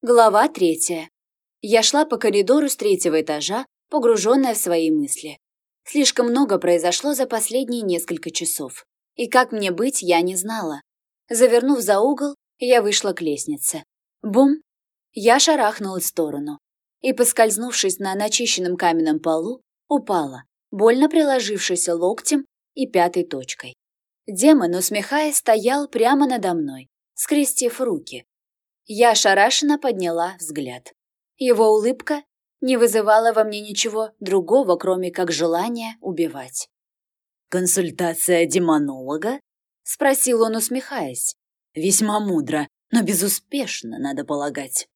Глава третья. Я шла по коридору с третьего этажа, погруженная в свои мысли. Слишком много произошло за последние несколько часов. И как мне быть, я не знала. Завернув за угол, я вышла к лестнице. Бум! Я шарахнулась в сторону. И, поскользнувшись на начищенном каменном полу, упала, больно приложившись локтем и пятой точкой. Демон, усмехаясь, стоял прямо надо мной, скрестив руки, я ошарашенно подняла взгляд. Его улыбка не вызывала во мне ничего другого, кроме как желания убивать. «Консультация демонолога?» — спросил он, усмехаясь. «Весьма мудро, но безуспешно, надо полагать».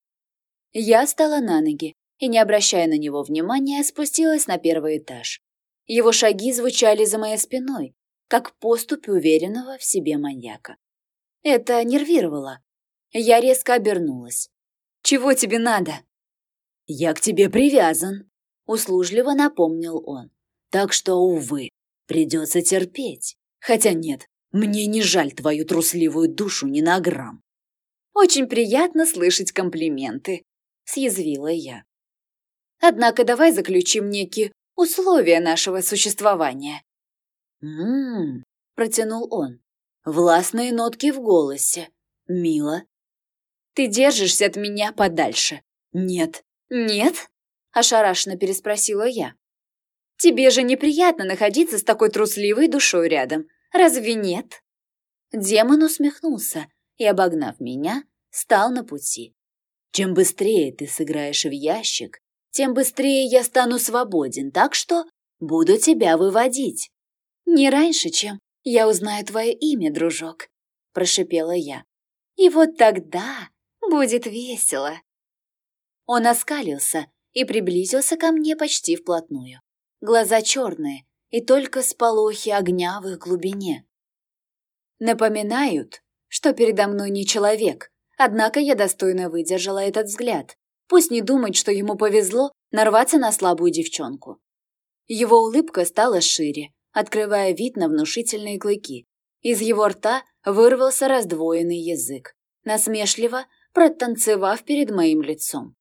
Я стала на ноги и, не обращая на него внимания, спустилась на первый этаж. Его шаги звучали за моей спиной, как поступь уверенного в себе маньяка. Это нервировало, я резко обернулась. «Чего тебе надо?» «Я к тебе привязан», — услужливо напомнил он. «Так что, увы, придется терпеть. Хотя нет, мне не жаль твою трусливую душу ни на грамм». «Очень приятно слышать комплименты», — съязвила я. «Однако давай заключим некие условия нашего существования». «М-м-м», протянул он. Властные нотки в голосе. Мило ты держишься от меня подальше. Нет. Нет? Ошарашенно переспросила я. Тебе же неприятно находиться с такой трусливой душой рядом. Разве нет? Демон усмехнулся и, обогнав меня, стал на пути. Чем быстрее ты сыграешь в ящик, тем быстрее я стану свободен, так что буду тебя выводить. Не раньше, чем я узнаю твое имя, дружок, прошипела я. И вот тогда Будет весело. Он оскалился и приблизился ко мне почти вплотную. Глаза черные и только сполохи огня в их глубине. Напоминают, что передо мной не человек, однако я достойно выдержала этот взгляд. Пусть не думает, что ему повезло нарваться на слабую девчонку. Его улыбка стала шире, открывая вид на внушительные клыки. Из его рта вырвался раздвоенный язык. Насмешливо протанцевав перед моим лицом.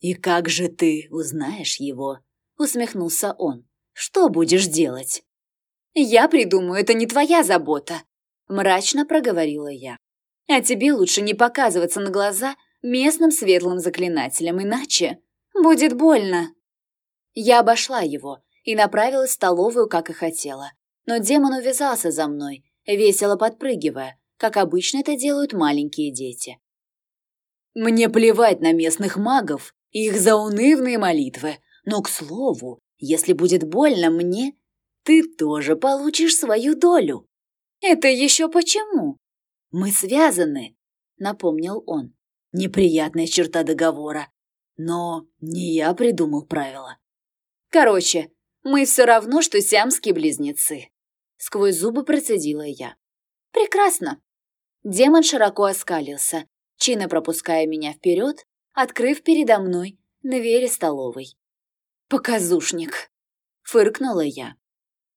«И как же ты узнаешь его?» — усмехнулся он. «Что будешь делать?» «Я придумаю, это не твоя забота», — мрачно проговорила я. «А тебе лучше не показываться на глаза местным светлым заклинателям, иначе будет больно». Я обошла его и направилась в столовую, как и хотела. Но демон увязался за мной, весело подпрыгивая, как обычно это делают маленькие дети. Мне плевать на местных магов и их заунывные молитвы, но, к слову, если будет больно мне, ты тоже получишь свою долю. Это еще почему? Мы связаны, напомнил он. Неприятная черта договора. Но не я придумал правила. Короче, мы все равно, что сиамские близнецы. Сквозь зубы процедила я. Прекрасно. Демон широко оскалился, чинно пропуская меня вперед, открыв передо мной двери столовой. «Показушник!» — фыркнула я.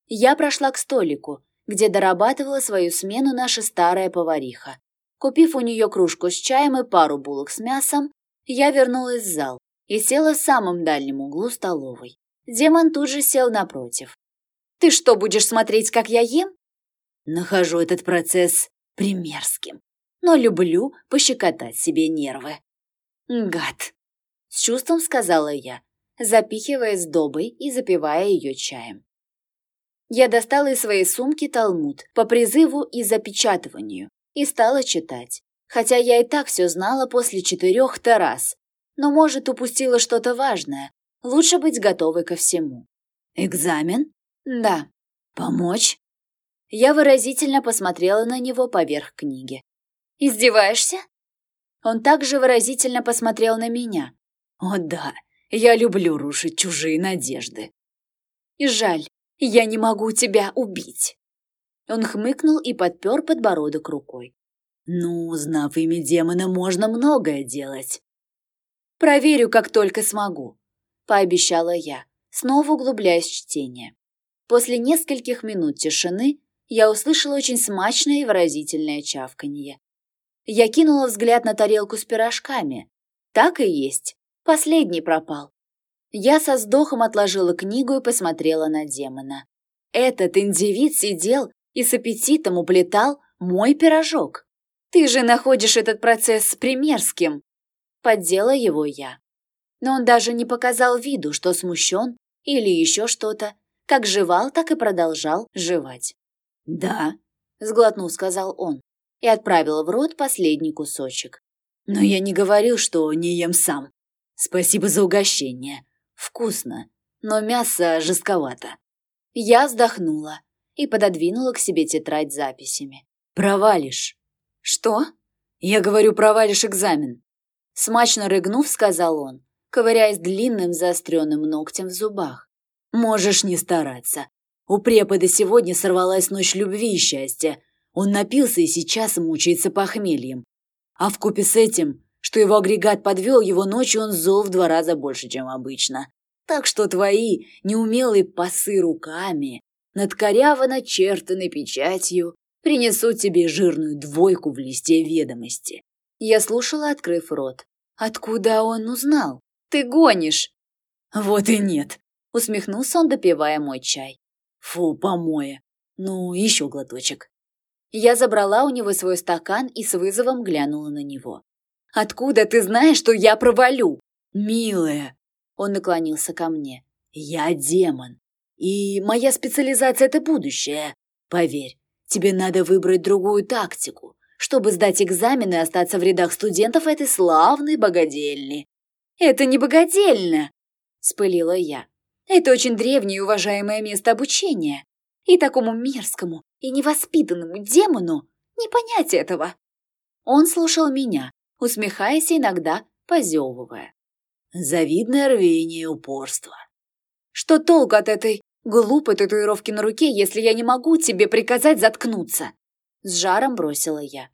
Я прошла к столику, где дорабатывала свою смену наша старая повариха. Купив у нее кружку с чаем и пару булок с мясом, я вернулась в зал и села в самом дальнем углу столовой. Демон тут же сел напротив. «Ты что, будешь смотреть, как я ем?» Нахожу этот процесс примерским но люблю пощекотать себе нервы. «Гад!» — с чувством сказала я, запихивая сдобой и запивая ее чаем. Я достала из своей сумки талмуд по призыву и запечатыванию и стала читать, хотя я и так все знала после четырех-то раз, но, может, упустила что-то важное. Лучше быть готовой ко всему. «Экзамен?» «Да». «Помочь?» Я выразительно посмотрела на него поверх книги. Издеваешься?» Он также выразительно посмотрел на меня. «О да, я люблю рушить чужие надежды». «И жаль, я не могу тебя убить». Он хмыкнул и подпер подбородок рукой. «Ну, знав имя демона, можно многое делать». «Проверю, как только смогу», — пообещала я, снова углубляясь в чтение. После нескольких минут тишины я услышала очень смачное и выразительное чавканье. Я кинула взгляд на тарелку с пирожками. Так и есть. Последний пропал. Я со вздохом отложила книгу и посмотрела на демона. Этот индивид сидел и с аппетитом уплетал мой пирожок. Ты же находишь этот процесс примерским. Поддела его я. Но он даже не показал виду, что смущен или еще что-то. Как жевал, так и продолжал жевать. «Да», — сглотнув, сказал он, и отправил в рот последний кусочек. «Но я не говорил, что не ем сам. Спасибо за угощение. Вкусно, но мясо жестковато». Я вздохнула и пододвинула к себе тетрадь с записями. «Провалишь». «Что?» «Я говорю, провалишь экзамен». Смачно рыгнув, сказал он, ковыряясь длинным заостренным ногтем в зубах. «Можешь не стараться. У препода сегодня сорвалась ночь любви и счастья. Он напился и сейчас мучается похмельем. А вкупе с этим, что его агрегат подвел его ночью, он зол в два раза больше, чем обычно. Так что твои неумелые пасы руками над коряво начертанной печатью принесут тебе жирную двойку в листе ведомости. Я слушала, открыв рот. Откуда он узнал? Ты гонишь. Вот и нет. Усмехнулся он, допивая мой чай. Фу, помоя. Ну, еще глоточек. Я забрала у него свой стакан и с вызовом глянула на него. «Откуда ты знаешь, что я провалю?» «Милая!» Он наклонился ко мне. «Я демон. И моя специализация — это будущее. Поверь, тебе надо выбрать другую тактику, чтобы сдать экзамены и остаться в рядах студентов этой славной богадельни». «Это не богадельно!» — спылила я. «Это очень древнее и уважаемое место обучения. И такому мерзкому и невоспитанному демону не понять этого». Он слушал меня, усмехаясь иногда, позевывая. «Завидное рвение и упорство». «Что толку от этой глупой татуировки на руке, если я не могу тебе приказать заткнуться?» С жаром бросила я.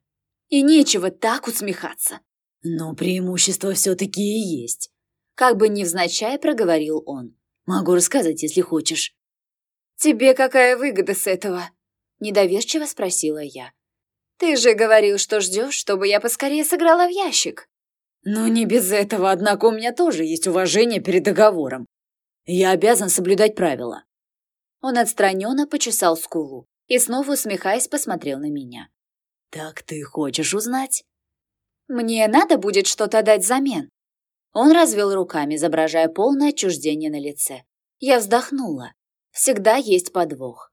«И нечего так усмехаться». «Но преимущество все-таки и есть», — как бы невзначай проговорил он. «Могу рассказать, если хочешь». «Тебе какая выгода с этого?» — недоверчиво спросила я. «Ты же говорил, что ждешь, чтобы я поскорее сыграла в ящик». «Ну, не без этого, однако у меня тоже есть уважение перед договором. Я обязан соблюдать правила». Он отстраненно почесал скулу и снова усмехаясь посмотрел на меня. «Так ты хочешь узнать?» «Мне надо будет что-то дать взамен». Он развел руками, изображая полное отчуждение на лице. Я вздохнула. Всегда есть подвох.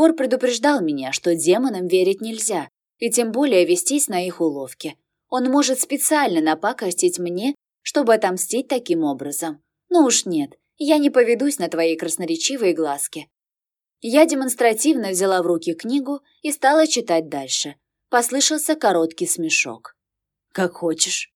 Хор предупреждал меня, что демонам верить нельзя, и тем более вестись на их уловки. Он может специально напакостить мне, чтобы отомстить таким образом. Ну уж нет, я не поведусь на твои красноречивые глазки. Я демонстративно взяла в руки книгу и стала читать дальше. Послышался короткий смешок. «Как хочешь».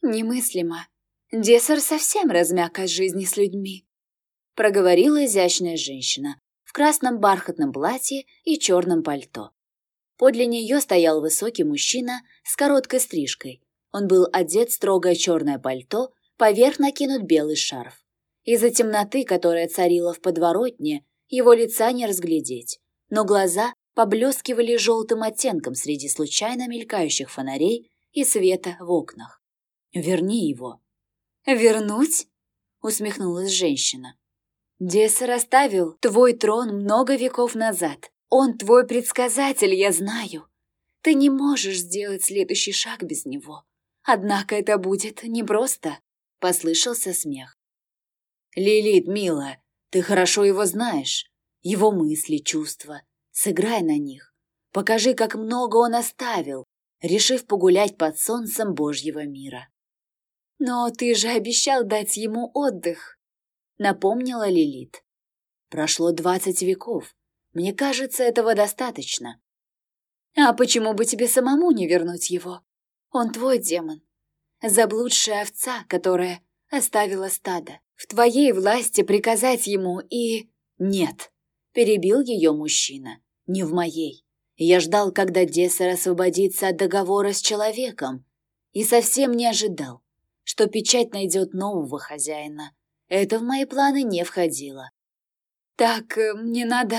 «Немыслимо. Десар совсем размяк от жизни с людьми», — проговорила изящная женщина в красном бархатном платье и черном пальто. Подле нее стоял высокий мужчина с короткой стрижкой. Он был одет в строгое черное пальто, поверх накинут белый шарф. Из-за темноты, которая царила в подворотне, его лица не разглядеть, но глаза поблескивали желтым оттенком среди случайно мелькающих фонарей и света в окнах. «Верни его». «Вернуть?» — усмехнулась женщина. «Десса расставил твой трон много веков назад. Он твой предсказатель, я знаю. Ты не можешь сделать следующий шаг без него. Однако это будет непросто», — послышался смех. «Лилит, милая, ты хорошо его знаешь. Его мысли, чувства. Сыграй на них. Покажи, как много он оставил, решив погулять под солнцем Божьего мира». «Но ты же обещал дать ему отдых», — напомнила Лилит. «Прошло двадцать веков. Мне кажется, этого достаточно». «А почему бы тебе самому не вернуть его? Он твой демон. Заблудшая овца, которая оставила стадо. В твоей власти приказать ему и... Нет, перебил ее мужчина. Не в моей. Я ждал, когда Дессер освободится от договора с человеком. И совсем не ожидал, что печать найдет нового хозяина. Это в мои планы не входило. Так, э, мне надо...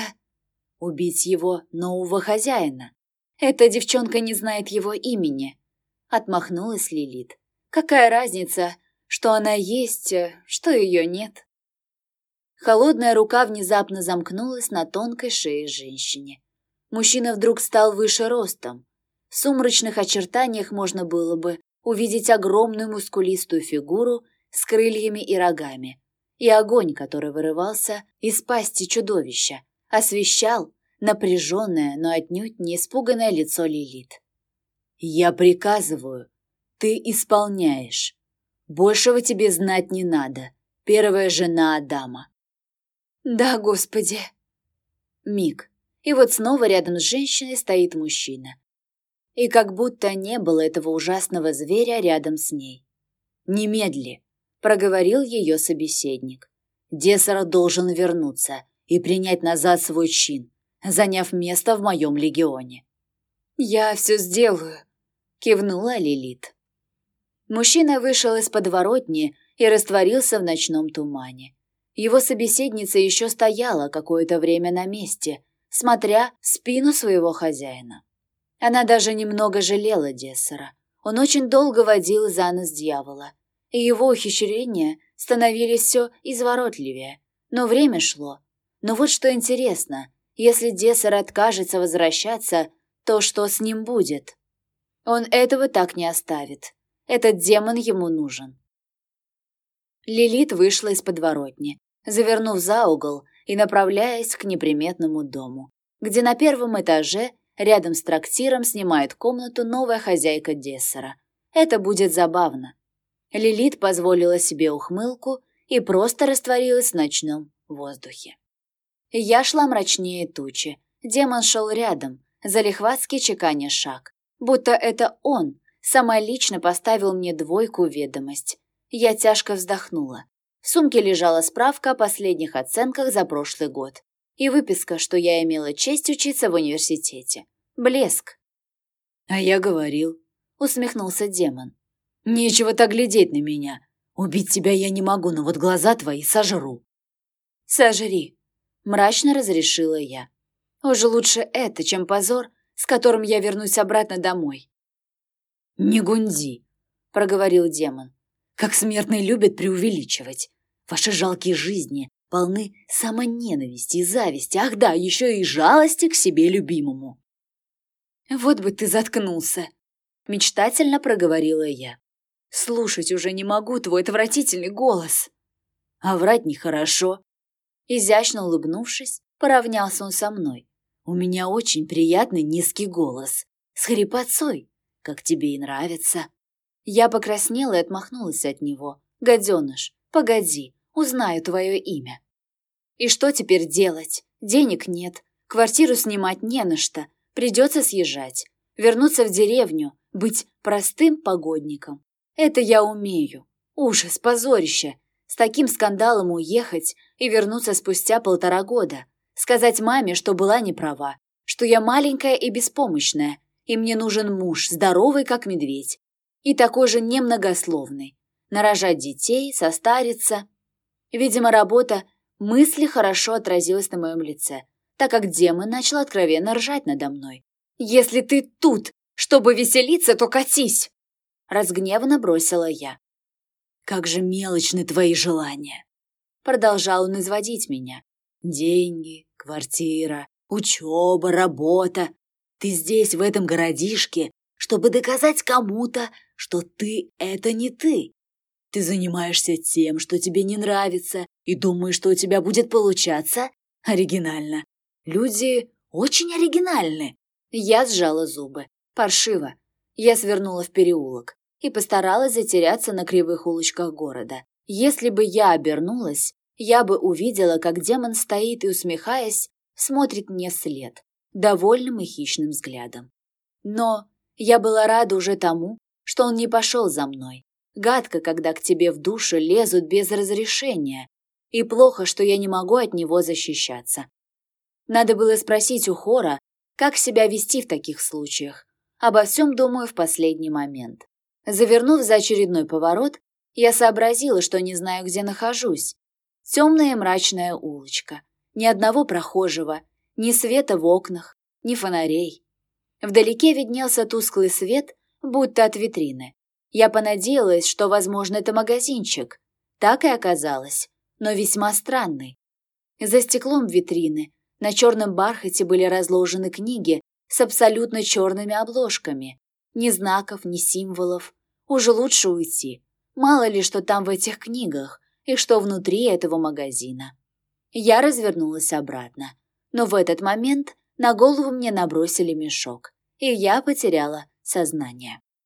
Убить его нового хозяина. Эта девчонка не знает его имени. Отмахнулась Лилит. Какая разница, что она есть, что ее нет? Холодная рука внезапно замкнулась на тонкой шее женщине. Мужчина вдруг стал выше ростом. В сумрачных очертаниях можно было бы увидеть огромную мускулистую фигуру с крыльями и рогами, и огонь, который вырывался из пасти чудовища, освещал напряженное, но отнюдь не испуганное лицо Лилит. «Я приказываю, ты исполняешь. Большего тебе знать не надо. Первая жена Адама». «Да, Господи!» Миг. И вот снова рядом с женщиной стоит мужчина. И как будто не было этого ужасного зверя рядом с ней. «Немедли!» Проговорил ее собеседник. Десара должен вернуться и принять назад свой чин, заняв место в моем легионе. «Я все сделаю», — кивнула Лилит. Мужчина вышел из подворотни и растворился в ночном тумане. Его собеседница еще стояла какое-то время на месте, смотря в спину своего хозяина. Она даже немного жалела Дессера. Он очень долго водил за нос дьявола, и его ухищрения становились все изворотливее. Но время шло. Но вот что интересно, если Дессер откажется возвращаться, то что с ним будет? Он этого так не оставит. Этот демон ему нужен. Лилит вышла из подворотни, завернув за угол и направляясь к неприметному дому, где на первом этаже рядом с трактиром снимает комнату новая хозяйка Дессера. Это будет забавно. Лилит позволила себе ухмылку и просто растворилась в ночном воздухе. Я шла мрачнее тучи. Демон шел рядом, залихватски чеканя шаг. Будто это он самолично поставил мне двойку ведомость. Я тяжко вздохнула. В сумке лежала справка о последних оценках за прошлый год и выписка, что я имела честь учиться в университете. Блеск. «А я говорил», — усмехнулся демон. Нечего так глядеть на меня. Убить тебя я не могу, но вот глаза твои сожру. Сожри, мрачно разрешила я. Уже лучше это, чем позор, с которым я вернусь обратно домой. Не гунди, проговорил демон. Как смертные любят преувеличивать. Ваши жалкие жизни полны самоненависти и зависти, ах да, еще и жалости к себе любимому. Вот бы ты заткнулся, мечтательно проговорила я. Слушать уже не могу твой отвратительный голос. А врать нехорошо. Изящно улыбнувшись, поравнялся он со мной. У меня очень приятный низкий голос. С хрипотцой, как тебе и нравится. Я покраснела и отмахнулась от него. Гаденыш, погоди, узнаю твое имя. И что теперь делать? Денег нет, квартиру снимать не на что, придется съезжать, вернуться в деревню, быть простым погодником. Это я умею. Ужас, позорище. С таким скандалом уехать и вернуться спустя полтора года. Сказать маме, что была не права, что я маленькая и беспомощная, и мне нужен муж, здоровый, как медведь, и такой же немногословный. Нарожать детей, состариться. Видимо, работа мысли хорошо отразилась на моем лице, так как демон начал откровенно ржать надо мной. «Если ты тут, чтобы веселиться, то катись!» Разгневанно бросила я. «Как же мелочны твои желания!» Продолжал он изводить меня. «Деньги, квартира, учеба, работа. Ты здесь, в этом городишке, чтобы доказать кому-то, что ты — это не ты. Ты занимаешься тем, что тебе не нравится, и думаешь, что у тебя будет получаться? Оригинально. Люди очень оригинальны. Я сжала зубы. Паршиво. Я свернула в переулок и постаралась затеряться на кривых улочках города. Если бы я обернулась, я бы увидела, как демон стоит и, усмехаясь, смотрит мне вслед, довольным и хищным взглядом. Но я была рада уже тому, что он не пошел за мной. Гадко, когда к тебе в душу лезут без разрешения, и плохо, что я не могу от него защищаться. Надо было спросить у Хора, как себя вести в таких случаях, Обо всем думаю в последний момент. Завернув за очередной поворот, я сообразила, что не знаю, где нахожусь. Темная мрачная улочка. Ни одного прохожего, ни света в окнах, ни фонарей. Вдалеке виднелся тусклый свет, будто от витрины. Я понадеялась, что, возможно, это магазинчик. Так и оказалось, но весьма странный. За стеклом витрины на черном бархате были разложены книги с абсолютно черными обложками. Ни знаков, ни символов. Уже лучше уйти. Мало ли, что там в этих книгах и что внутри этого магазина. Я развернулась обратно. Но в этот момент на голову мне набросили мешок, и я потеряла сознание.